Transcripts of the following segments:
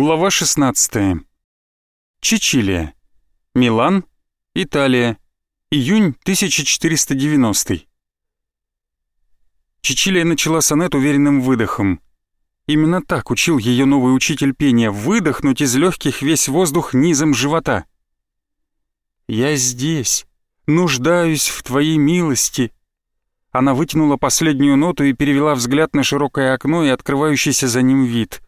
Глава 16. Чичилия. Милан, Италия. Июнь 1490. Чичилия начала сонет уверенным выдохом. Именно так учил ее новый учитель пения — выдохнуть из легких весь воздух низом живота. «Я здесь, нуждаюсь в твоей милости». Она вытянула последнюю ноту и перевела взгляд на широкое окно и открывающийся за ним вид —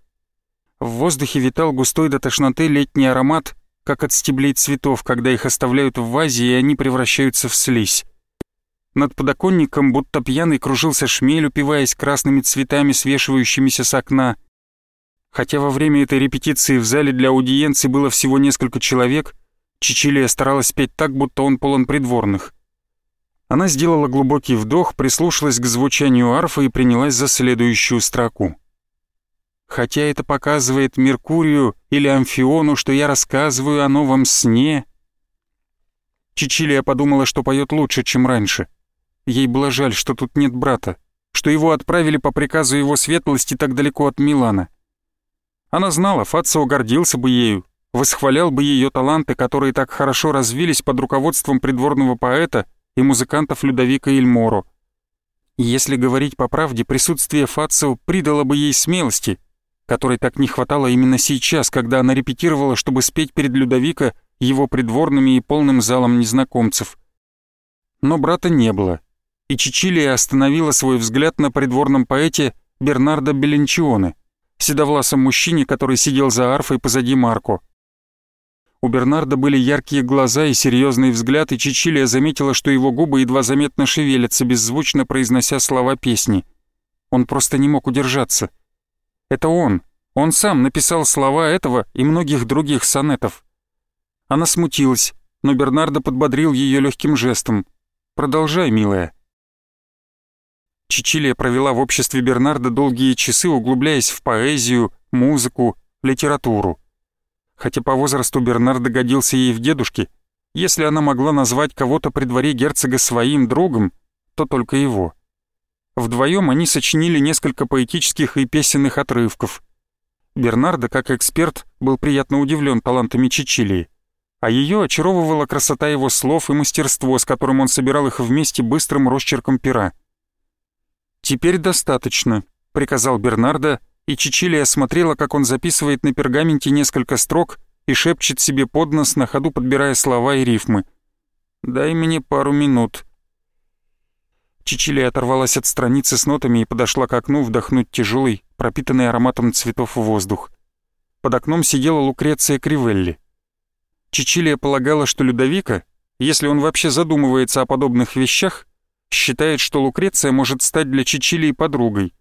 в воздухе витал густой до тошноты летний аромат, как от стеблей цветов, когда их оставляют в вазе, и они превращаются в слизь. Над подоконником, будто пьяный, кружился шмель, упиваясь красными цветами, свешивающимися с окна. Хотя во время этой репетиции в зале для аудиенции было всего несколько человек, Чичилия старалась петь так, будто он полон придворных. Она сделала глубокий вдох, прислушалась к звучанию арфа и принялась за следующую строку хотя это показывает Меркурию или Амфиону, что я рассказываю о новом сне. Чичилия подумала, что поет лучше, чем раньше. Ей было жаль, что тут нет брата, что его отправили по приказу его светлости так далеко от Милана. Она знала, Фацио гордился бы ею, восхвалял бы ее таланты, которые так хорошо развились под руководством придворного поэта и музыкантов Людовика Ильморо. Если говорить по правде, присутствие Фацио придало бы ей смелости — которой так не хватало именно сейчас, когда она репетировала, чтобы спеть перед Людовика его придворными и полным залом незнакомцев. Но брата не было, и Чичилия остановила свой взгляд на придворном поэте Бернардо Беленчионе, седовласом мужчине, который сидел за арфой позади Марко. У Бернарда были яркие глаза и серьезный взгляд, и Чичилия заметила, что его губы едва заметно шевелятся, беззвучно произнося слова песни. Он просто не мог удержаться — это он. Он сам написал слова этого и многих других сонетов. Она смутилась, но Бернардо подбодрил ее легким жестом. «Продолжай, милая». Чичилия провела в обществе Бернарда долгие часы, углубляясь в поэзию, музыку, литературу. Хотя по возрасту Бернардо годился ей в дедушке, если она могла назвать кого-то при дворе герцога своим другом, то только его. Вдвоем они сочинили несколько поэтических и песенных отрывков. Бернардо, как эксперт, был приятно удивлен талантами Чичилии, а ее очаровывала красота его слов и мастерство, с которым он собирал их вместе быстрым росчерком пера. «Теперь достаточно», — приказал Бернардо, и Чичилия смотрела, как он записывает на пергаменте несколько строк и шепчет себе под нос, на ходу подбирая слова и рифмы. «Дай мне пару минут», Чичилия оторвалась от страницы с нотами и подошла к окну вдохнуть тяжелый, пропитанный ароматом цветов воздух. Под окном сидела Лукреция Кривелли. Чичилия полагала, что Людовика, если он вообще задумывается о подобных вещах, считает, что Лукреция может стать для Чичилии подругой.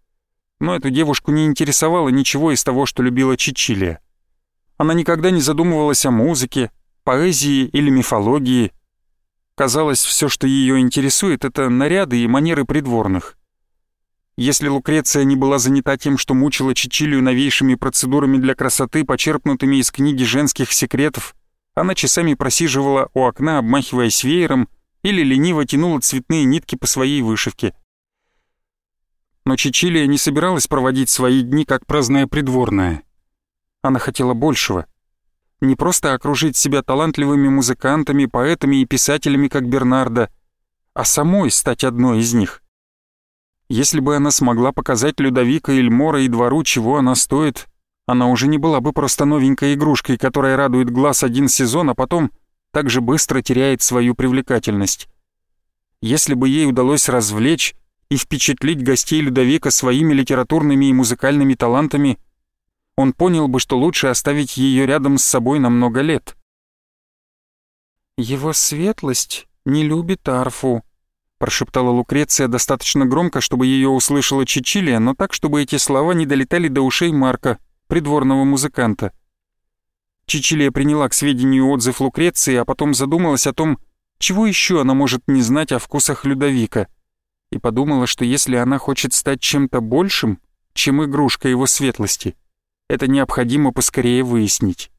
Но эту девушку не интересовало ничего из того, что любила Чичилия. Она никогда не задумывалась о музыке, поэзии или мифологии, Казалось, все, что ее интересует, это наряды и манеры придворных. Если Лукреция не была занята тем, что мучила Чичилию новейшими процедурами для красоты, почерпнутыми из книги женских секретов, она часами просиживала у окна, обмахиваясь веером, или лениво тянула цветные нитки по своей вышивке. Но Чичилия не собиралась проводить свои дни как праздная придворная. Она хотела большего — не просто окружить себя талантливыми музыкантами, поэтами и писателями, как Бернардо, а самой стать одной из них. Если бы она смогла показать Людовика, Эльмора и двору, чего она стоит, она уже не была бы просто новенькой игрушкой, которая радует глаз один сезон, а потом так же быстро теряет свою привлекательность. Если бы ей удалось развлечь и впечатлить гостей Людовика своими литературными и музыкальными талантами – он понял бы, что лучше оставить ее рядом с собой на много лет. «Его светлость не любит арфу», — прошептала Лукреция достаточно громко, чтобы ее услышала Чичилия, но так, чтобы эти слова не долетали до ушей Марка, придворного музыканта. Чичилия приняла к сведению отзыв Лукреции, а потом задумалась о том, чего еще она может не знать о вкусах Людовика, и подумала, что если она хочет стать чем-то большим, чем игрушка его светлости — это необходимо поскорее выяснить.